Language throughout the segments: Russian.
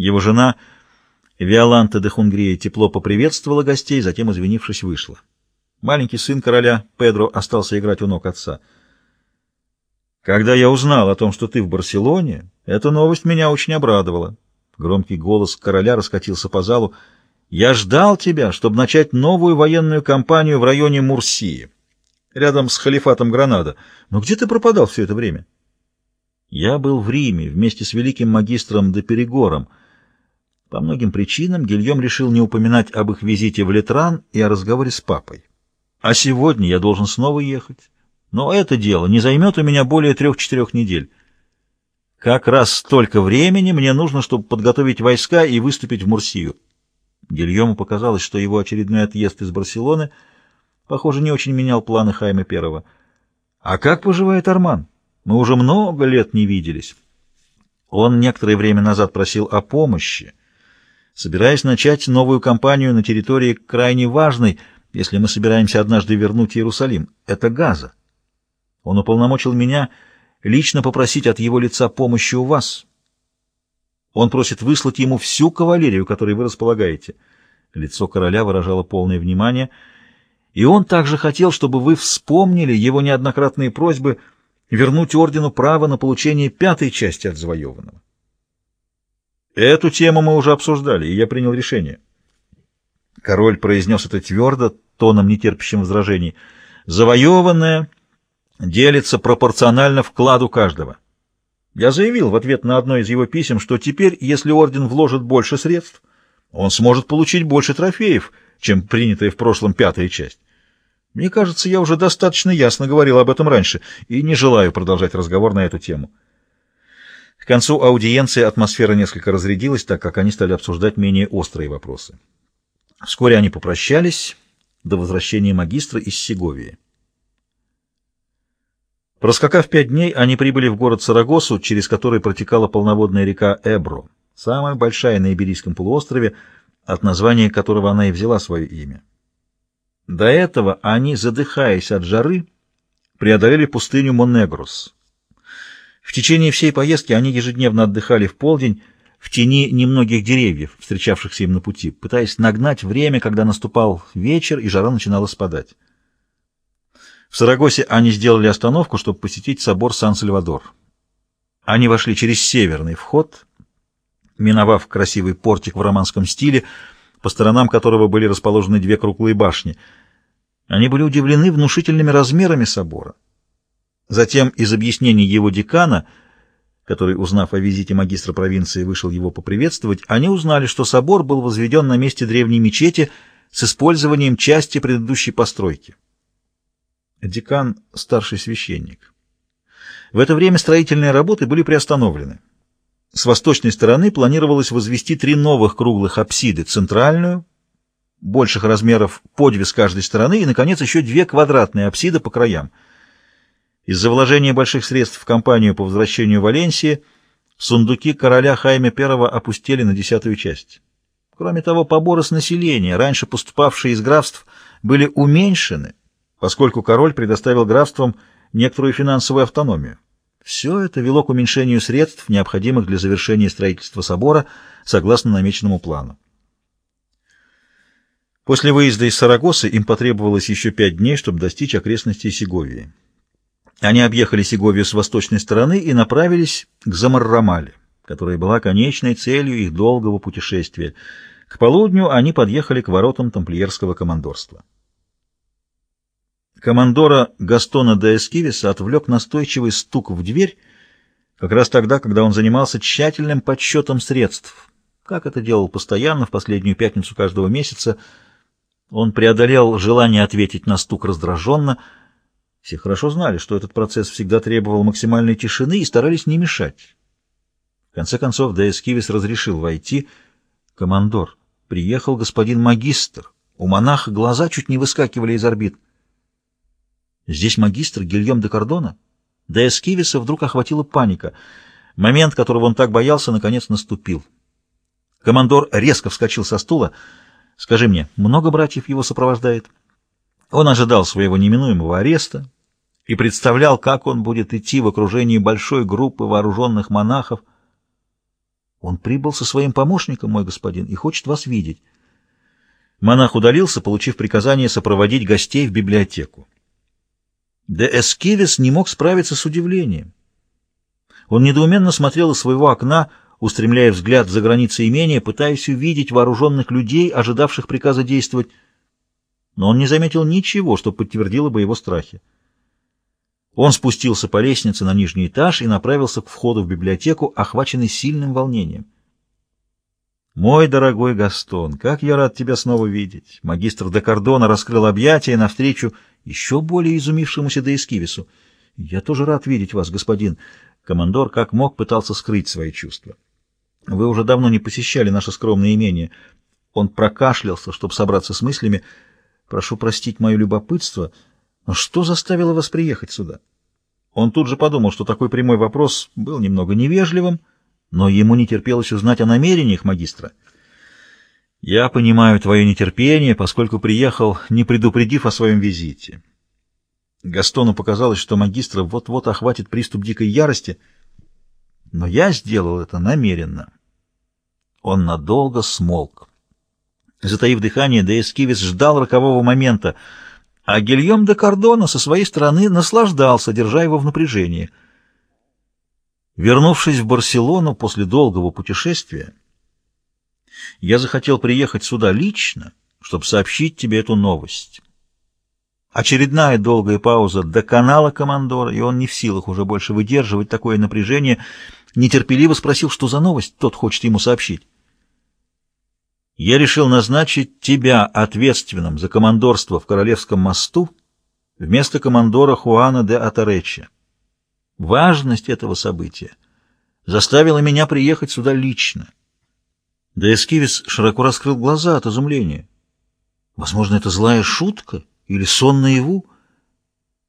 Его жена Виоланта де Хунгрия тепло поприветствовала гостей, затем, извинившись, вышла. Маленький сын короля Педро остался играть у ног отца. «Когда я узнал о том, что ты в Барселоне, эта новость меня очень обрадовала». Громкий голос короля раскатился по залу. «Я ждал тебя, чтобы начать новую военную кампанию в районе Мурсии, рядом с халифатом Гранада. Но где ты пропадал все это время?» «Я был в Риме вместе с великим магистром де Перегором», по многим причинам Гильем решил не упоминать об их визите в Литран и о разговоре с папой. А сегодня я должен снова ехать. Но это дело не займет у меня более трех-четырех недель. Как раз столько времени мне нужно, чтобы подготовить войска и выступить в Мурсию. Гильому показалось, что его очередной отъезд из Барселоны, похоже, не очень менял планы Хайма Первого. А как поживает Арман? Мы уже много лет не виделись. Он некоторое время назад просил о помощи, собираясь начать новую кампанию на территории крайне важной, если мы собираемся однажды вернуть Иерусалим. Это Газа. Он уполномочил меня лично попросить от его лица помощи у вас. Он просит выслать ему всю кавалерию, которой вы располагаете. Лицо короля выражало полное внимание, и он также хотел, чтобы вы вспомнили его неоднократные просьбы вернуть ордену право на получение пятой части от завоеванного. Эту тему мы уже обсуждали, и я принял решение. Король произнес это твердо, тоном нетерпящим возражений. Завоеванное делится пропорционально вкладу каждого. Я заявил в ответ на одно из его писем, что теперь, если орден вложит больше средств, он сможет получить больше трофеев, чем принятая в прошлом пятая часть. Мне кажется, я уже достаточно ясно говорил об этом раньше и не желаю продолжать разговор на эту тему. К концу аудиенции атмосфера несколько разрядилась, так как они стали обсуждать менее острые вопросы. Вскоре они попрощались до возвращения магистра из Сеговии. Проскакав пять дней, они прибыли в город Сарагосу, через который протекала полноводная река Эбро, самая большая на Иберийском полуострове, от названия которого она и взяла свое имя. До этого они, задыхаясь от жары, преодолели пустыню Монегрос. В течение всей поездки они ежедневно отдыхали в полдень в тени немногих деревьев, встречавшихся им на пути, пытаясь нагнать время, когда наступал вечер и жара начинала спадать. В Сарагосе они сделали остановку, чтобы посетить собор Сан-Сальвадор. Они вошли через северный вход, миновав красивый портик в романском стиле, по сторонам которого были расположены две круглые башни. Они были удивлены внушительными размерами собора. Затем из объяснений его декана, который, узнав о визите магистра провинции, вышел его поприветствовать, они узнали, что собор был возведен на месте древней мечети с использованием части предыдущей постройки. Декан — старший священник. В это время строительные работы были приостановлены. С восточной стороны планировалось возвести три новых круглых апсиды, центральную, больших размеров по две с каждой стороны, и, наконец, еще две квадратные апсиды по краям — из-за вложения больших средств в кампанию по возвращению Валенсии сундуки короля Хайме I опустили на десятую часть. Кроме того, поборы с населения, раньше поступавшие из графств, были уменьшены, поскольку король предоставил графствам некоторую финансовую автономию. Все это вело к уменьшению средств, необходимых для завершения строительства собора, согласно намеченному плану. После выезда из Сарагосы им потребовалось еще пять дней, чтобы достичь окрестностей Сеговии. Они объехали Сеговию с восточной стороны и направились к Замаррамале, которая была конечной целью их долгого путешествия. К полудню они подъехали к воротам тамплиерского командорства. Командора Гастона де Эскивиса отвлек настойчивый стук в дверь как раз тогда, когда он занимался тщательным подсчетом средств. Как это делал постоянно в последнюю пятницу каждого месяца, он преодолел желание ответить на стук раздраженно — все хорошо знали, что этот процесс всегда требовал максимальной тишины и старались не мешать. В конце концов, Деэскивис разрешил войти. «Командор, приехал господин магистр. У монаха глаза чуть не выскакивали из орбит». «Здесь магистр Гильем де Кордона?» Деэскивиса вдруг охватила паника. Момент, которого он так боялся, наконец наступил. Командор резко вскочил со стула. «Скажи мне, много братьев его сопровождает?» Он ожидал своего неминуемого ареста и представлял, как он будет идти в окружении большой группы вооруженных монахов. Он прибыл со своим помощником, мой господин, и хочет вас видеть. Монах удалился, получив приказание сопроводить гостей в библиотеку. Де Эскивис не мог справиться с удивлением. Он недоуменно смотрел из своего окна, устремляя взгляд за границы имения, пытаясь увидеть вооруженных людей, ожидавших приказа действовать, но он не заметил ничего, что подтвердило бы его страхи. Он спустился по лестнице на нижний этаж и направился к входу в библиотеку, охваченный сильным волнением. «Мой дорогой Гастон, как я рад тебя снова видеть!» Магистр де Кордона раскрыл объятия навстречу еще более изумившемуся де Эскивису. «Я тоже рад видеть вас, господин!» Командор как мог пытался скрыть свои чувства. «Вы уже давно не посещали наше скромное имение». Он прокашлялся, чтобы собраться с мыслями. «Прошу простить мое любопытство, но что заставило вас приехать сюда?» Он тут же подумал, что такой прямой вопрос был немного невежливым, но ему не терпелось узнать о намерениях магистра. «Я понимаю твое нетерпение, поскольку приехал, не предупредив о своем визите». Гастону показалось, что магистра вот-вот охватит приступ дикой ярости, но я сделал это намеренно. Он надолго смолк. Затаив дыхание, Деэскивис ждал рокового момента, а Гильем де Кордона со своей стороны наслаждался, держа его в напряжении — Вернувшись в Барселону после долгого путешествия, я захотел приехать сюда лично, чтобы сообщить тебе эту новость. Очередная долгая пауза до канала командора, и он не в силах уже больше выдерживать такое напряжение, нетерпеливо спросил, что за новость тот хочет ему сообщить. Я решил назначить тебя ответственным за командорство в Королевском мосту вместо командора Хуана де Атаречи. Важность этого события заставила меня приехать сюда лично. Да Эскивис широко раскрыл глаза от изумления. Возможно, это злая шутка или сон наяву?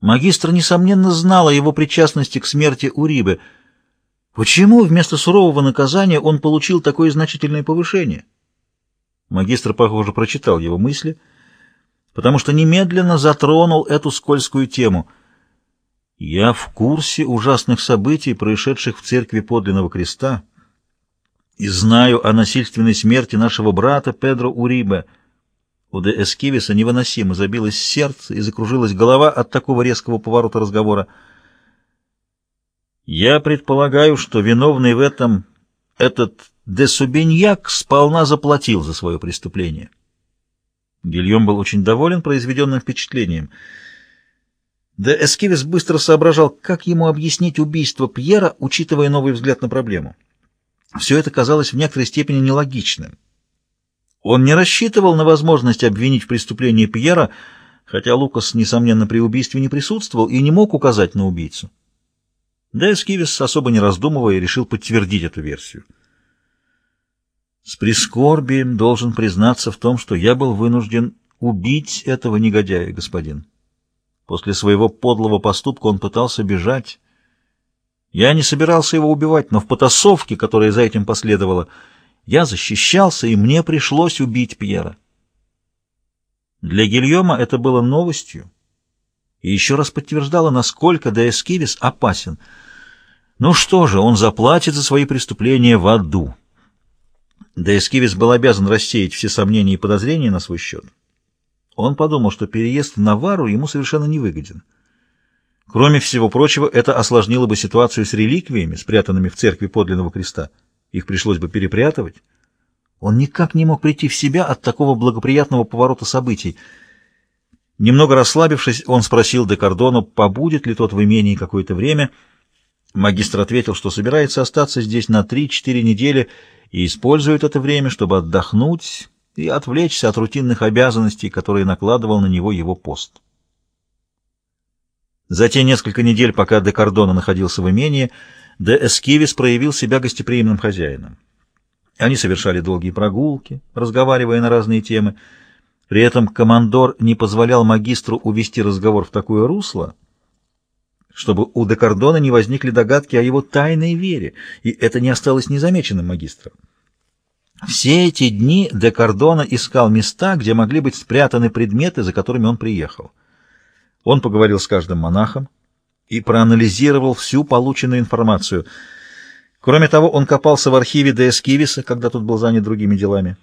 Магистр, несомненно, знал о его причастности к смерти Урибы. Почему вместо сурового наказания он получил такое значительное повышение? Магистр, похоже, прочитал его мысли, потому что немедленно затронул эту скользкую тему — я в курсе ужасных событий, происшедших в церкви подлинного креста, и знаю о насильственной смерти нашего брата Педро Урибе. У де Эскивиса невыносимо забилось сердце и закружилась голова от такого резкого поворота разговора. Я предполагаю, что виновный в этом этот де Субиньяк сполна заплатил за свое преступление. Гильем был очень доволен произведенным впечатлением — да Эскивис быстро соображал, как ему объяснить убийство Пьера, учитывая новый взгляд на проблему. Все это казалось в некоторой степени нелогичным. Он не рассчитывал на возможность обвинить в преступлении Пьера, хотя Лукас, несомненно, при убийстве не присутствовал и не мог указать на убийцу. Да Эскивис, особо не раздумывая, решил подтвердить эту версию. С прискорбием должен признаться в том, что я был вынужден убить этого негодяя, господин. После своего подлого поступка он пытался бежать. Я не собирался его убивать, но в потасовке, которая за этим последовала, я защищался, и мне пришлось убить Пьера. Для Гильома это было новостью и еще раз подтверждало, насколько Деэскивис опасен. Ну что же, он заплатит за свои преступления в аду. Деэскивис был обязан рассеять все сомнения и подозрения на свой счет. Он подумал, что переезд в Навару ему совершенно невыгоден. Кроме всего прочего, это осложнило бы ситуацию с реликвиями, спрятанными в церкви подлинного креста. Их пришлось бы перепрятывать. Он никак не мог прийти в себя от такого благоприятного поворота событий. Немного расслабившись, он спросил де Кордону, побудет ли тот в имении какое-то время. Магистр ответил, что собирается остаться здесь на 3-4 недели и использует это время, чтобы отдохнуть и отвлечься от рутинных обязанностей, которые накладывал на него его пост. За те несколько недель, пока де Кордона находился в имении, де Эскивис проявил себя гостеприимным хозяином. Они совершали долгие прогулки, разговаривая на разные темы. При этом командор не позволял магистру увести разговор в такое русло, чтобы у де Кордона не возникли догадки о его тайной вере, и это не осталось незамеченным магистром. Все эти дни де Кордона искал места, где могли быть спрятаны предметы, за которыми он приехал. Он поговорил с каждым монахом и проанализировал всю полученную информацию. Кроме того, он копался в архиве Де Эскивиса, когда тот был занят другими делами.